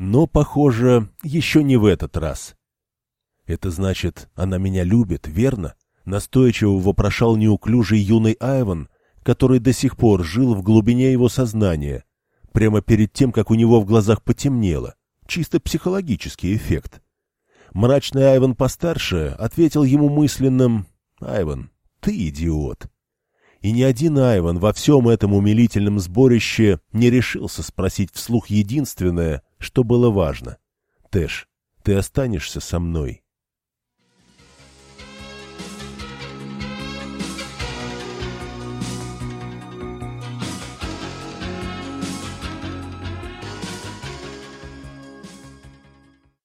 Но, похоже, еще не в этот раз. «Это значит, она меня любит, верно?» — настойчиво вопрошал неуклюжий юный Айван, который до сих пор жил в глубине его сознания, прямо перед тем, как у него в глазах потемнело. Чисто психологический эффект. Мрачный Айван постарше ответил ему мысленным «Айван, ты идиот». И ни один Айван во всем этом умилительном сборище не решился спросить вслух единственное, что было важно. «Тэш, ты останешься со мной